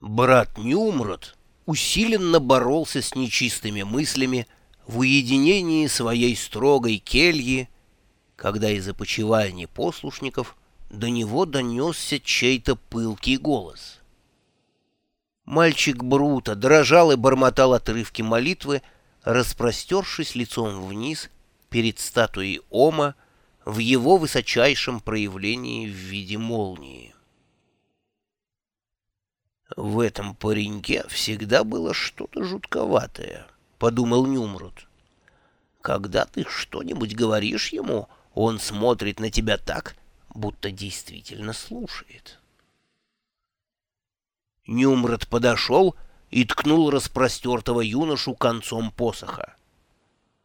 Брат Нюмрод усиленно боролся с нечистыми мыслями в уединении своей строгой кельи, когда из опочивальни послушников до него донесся чей-то пылкий голос. Мальчик Брута дрожал и бормотал отрывки молитвы, распростершись лицом вниз перед статуей Ома в его высочайшем проявлении в виде молнии. «В этом пареньке всегда было что-то жутковатое», — подумал Нюмрут. «Когда ты что-нибудь говоришь ему, он смотрит на тебя так, будто действительно слушает». Нюмрот подошел и ткнул распростертого юношу концом посоха.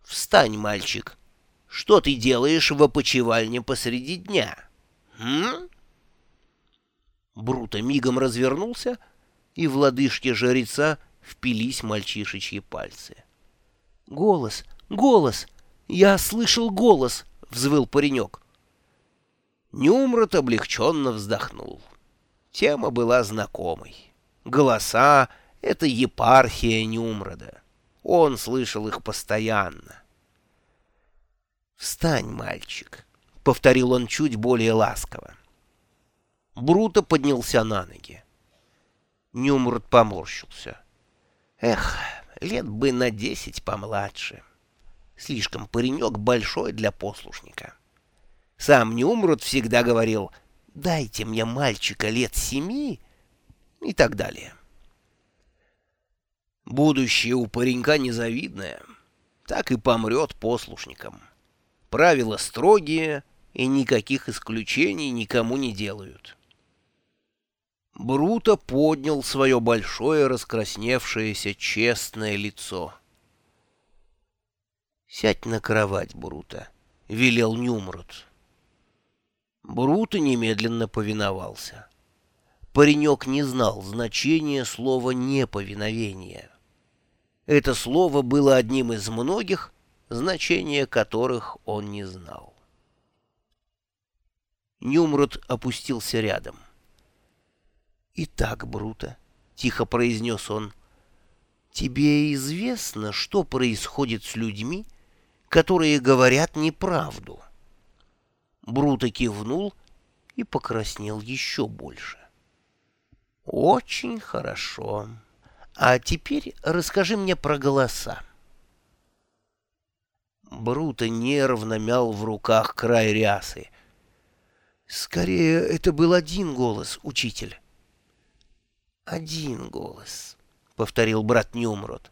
«Встань, мальчик! Что ты делаешь в опочивальне посреди дня?» «М?» Бруто мигом развернулся — и в лодыжке жреца впились мальчишечьи пальцы. «Голос! Голос! Я слышал голос!» — взвыл паренек. Нюмрот облегченно вздохнул. Тема была знакомой. Голоса — это епархия Нюмрода. Он слышал их постоянно. «Встань, мальчик», — повторил он чуть более ласково. Бруто поднялся на ноги. Нюмрут поморщился. Эх, лет бы на десять помладше. Слишком паренек большой для послушника. Сам Нюмрут всегда говорил «дайте мне мальчика лет семи» и так далее. Будущее у паренька незавидное, так и помрет послушником. Правила строгие и никаких исключений никому не делают. Бруто поднял свое большое раскрасневшееся честное лицо. «Сядь на кровать, Бруто», — велел Нюмрут. Бруто немедленно повиновался. Паренек не знал значения слова «неповиновение». Это слово было одним из многих, значения которых он не знал. Нюмрут опустился рядом. — «Итак, Бруто», — тихо произнес он, — «тебе известно, что происходит с людьми, которые говорят неправду?» Бруто кивнул и покраснел еще больше. «Очень хорошо. А теперь расскажи мне про голоса». Бруто нервно мял в руках край рясы. «Скорее, это был один голос, учитель». «Один голос», — повторил брат Нюмрот.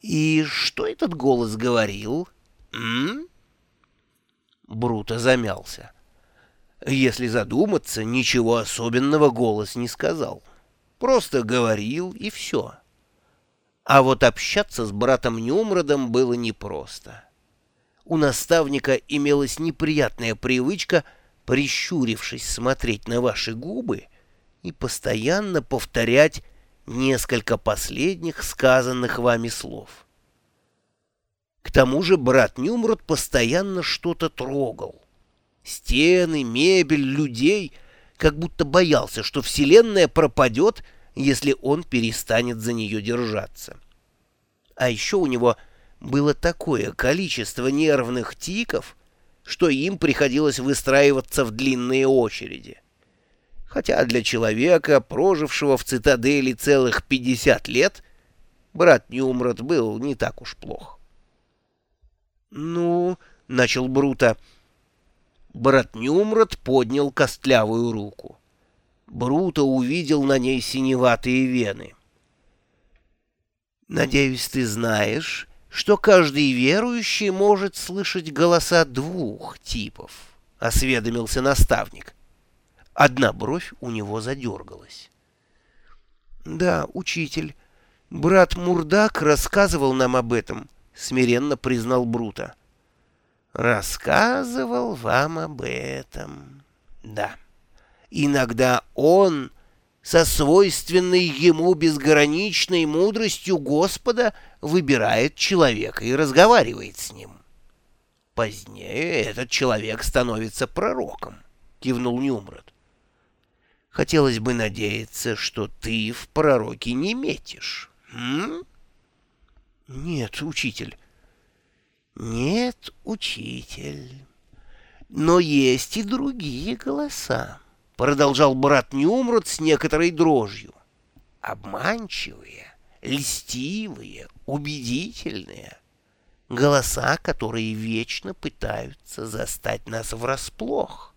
«И что этот голос говорил?» «М?» Бруто замялся. Если задуматься, ничего особенного голос не сказал. Просто говорил, и все. А вот общаться с братом Нюмродом было непросто. У наставника имелась неприятная привычка, прищурившись смотреть на ваши губы, и постоянно повторять несколько последних сказанных вами слов. К тому же брат Нюмрод постоянно что-то трогал. Стены, мебель, людей, как будто боялся, что Вселенная пропадет, если он перестанет за нее держаться. А еще у него было такое количество нервных тиков, что им приходилось выстраиваться в длинные очереди хотя для человека, прожившего в цитадели целых пятьдесят лет, брат Нюмрот был не так уж плох. «Ну...» — начал Брута. Брат Нюмрот поднял костлявую руку. Брута увидел на ней синеватые вены. «Надеюсь, ты знаешь, что каждый верующий может слышать голоса двух типов», — осведомился наставник. Одна бровь у него задергалась. «Да, учитель, брат Мурдак рассказывал нам об этом», — смиренно признал Брута. «Рассказывал вам об этом. Да. Иногда он со свойственной ему безграничной мудростью Господа выбирает человека и разговаривает с ним. Позднее этот человек становится пророком», — кивнул Нюмрот. Хотелось бы надеяться, что ты в пророке не метишь. М? Нет, учитель. Нет, учитель. Но есть и другие голоса, продолжал брат Нюмрот с некоторой дрожью. Обманчивые, льстивые, убедительные. Голоса, которые вечно пытаются застать нас врасплох.